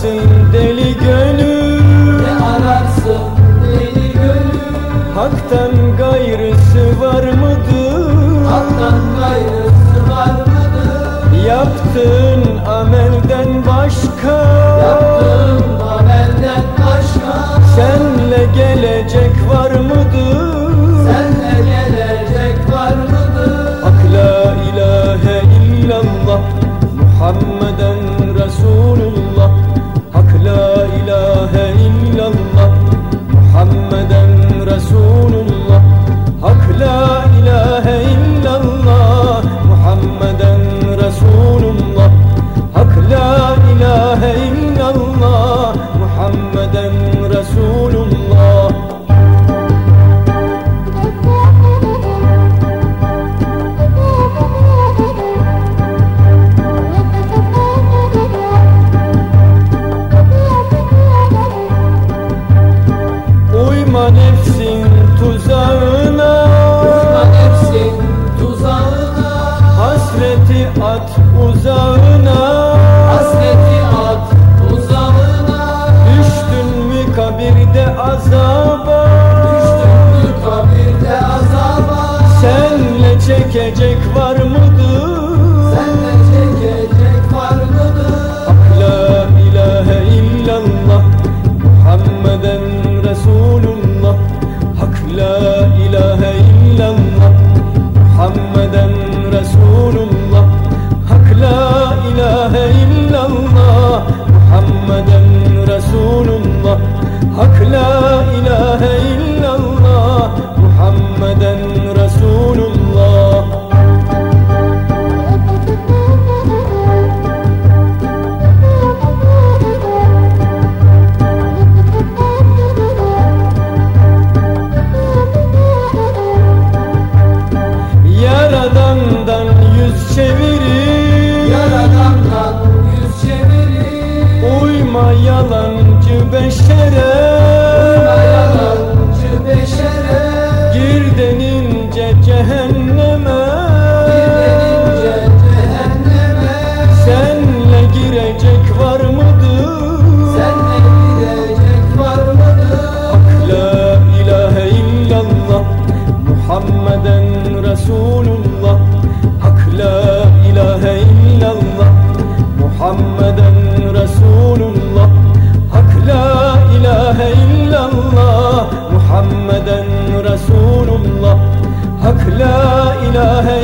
ararsın deli gönül. Ne ararsın deli gönül? Hak'tan gayrısı var mıdır? Hak'tan gayrısı var mıdır? Yaptığın amelden başka. Yaptığın amelden başka. Senle gelecek var mıdır? Senle gelecek var mıdır? Hak la ilahe illallah Muhammeden at uzağına. Hasreti at uzağına. Düştün mü kabirde azaba? Düştün mü kabirde azaba? Senle çekecek var mıdır yalan illallah Muhammeden Resulullah Hak la ilahe